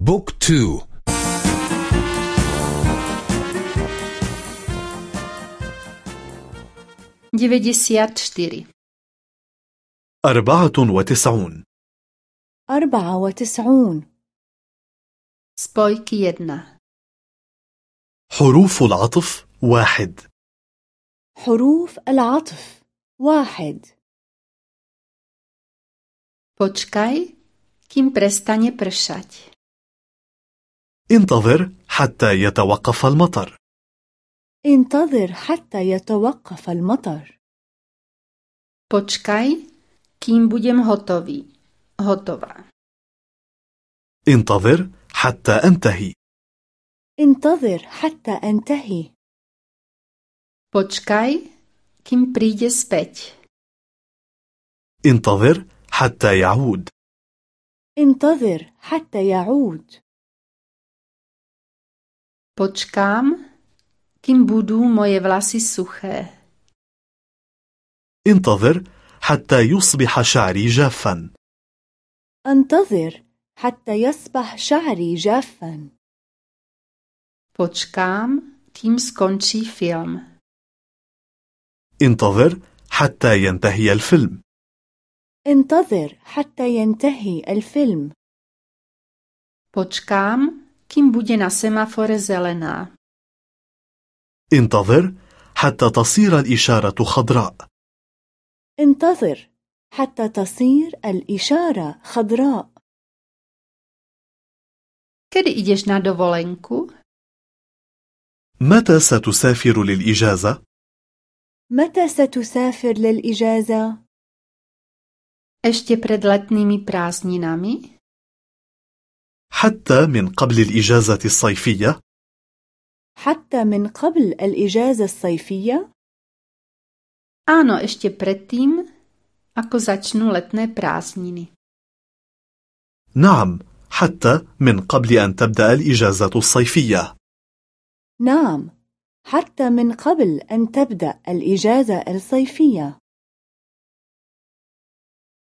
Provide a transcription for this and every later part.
بوك تو. أربعة وتسعون. أربعة وتسعون. Spojky jedna. حروف العطف واحد. حروف العطف واحد. Počkaj, kým prestane pršať. انتظر حتى يتوقف المطر انتظر حتى يتوقف المطر Počkaj, kým budem hotový. Hotová. انتظر حتى أنتهي انتظر حتى أنتهي Počkaj, kým príde späť. انتظر حتى يعود انتظر حتى يعود Počkám, kým budú moje vlasy suché. انتظر حتى يصبح شعري جافا انتظر حتى يصبح شعري جافا Počkám, kým skončí film. انتظر حتى ينتهي الفيلم انتظر حتى ينتهي الفيلم Počkám, kým bude na semafore zelená. انتظر حتى تصير الإشارة خضراء انتظر حتى تصير الإشارة خضراء Kedy ideš na dovolenku? متى ستسافر للإجازة؟ متى ستسافر للإجازة؟ Ešte pred letnými prázdninami? حتى من قبل الإجازة الصيفية؟ حتى من قبل الإجازة الصيفية؟ Áno, ešte predtým, ako začnú letné prázdniny. نعم حتى من قبل أن تبدأ الإجازة الصيفية نعم حتى من قبل أن تبدأ الإجازة الصيفية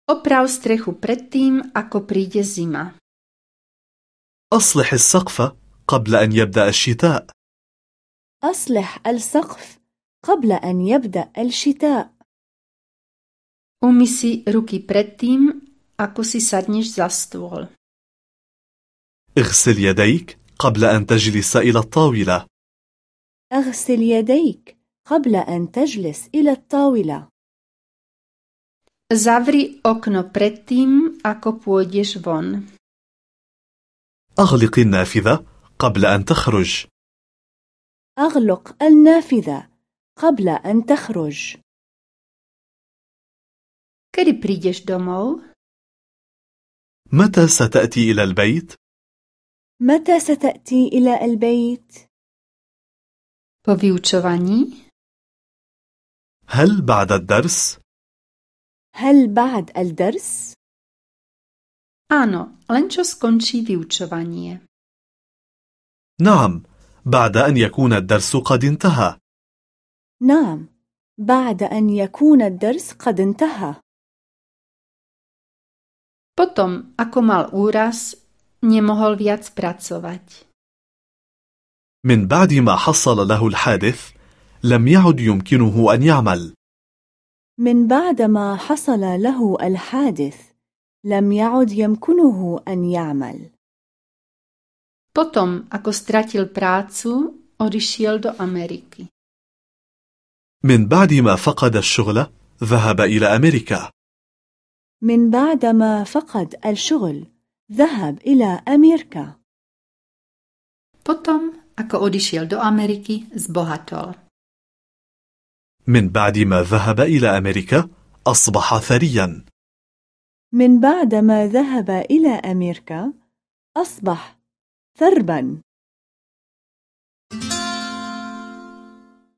Oprav strechu predtým, ako príde zima. أصلح السقف قبل أن يبدأ الشتاء أصلح السقف قبل أن يبدأ الشتاء Umy si ruky predtým, ako si sadneš za stôl. اغسل يديك قبل أن تجلس إلى الطاولة أغسل يديك قبل أن تجلس إلى الطاولة Zavri okno predtým, ako pôjdeš von. أغلق النافذة قبل أن تخرج أغلق النافذة قبل أن تخرج Kedy prídeš domov? متى ستأتي إلى البيت؟ متى ستأتي إلى البيت؟ Po vyučovaní? هل بعد الدرس؟ هل بعد الدرس؟ Áno, len čo skončí vyučovanie. نعم بعد أن يكون الدرس قد انتهى نعم بعد أن يكون الدرس قد انتهى Potom, ako mal úraz, nemohol viac pracovať. من بعد ما حصل له الحادث لم يعد يمكنه أن يعمل من بعد ما حصل له الحادث لم يعد يمكنه أن يعمل Potom, ako stratil prácu, odišiel do Ameriky. من بعد ما فقد الشغل ذهب إلى أمريكا من بعد ما فقد الشغل ذهب إلى أمريكا Potom, ako odišiel do Ameriky, zbohatol. من بعد ما ذهب إلى أمريكا أصبح ثريا من بعد ما ذهب إلى أمريكا أصبح ثربا.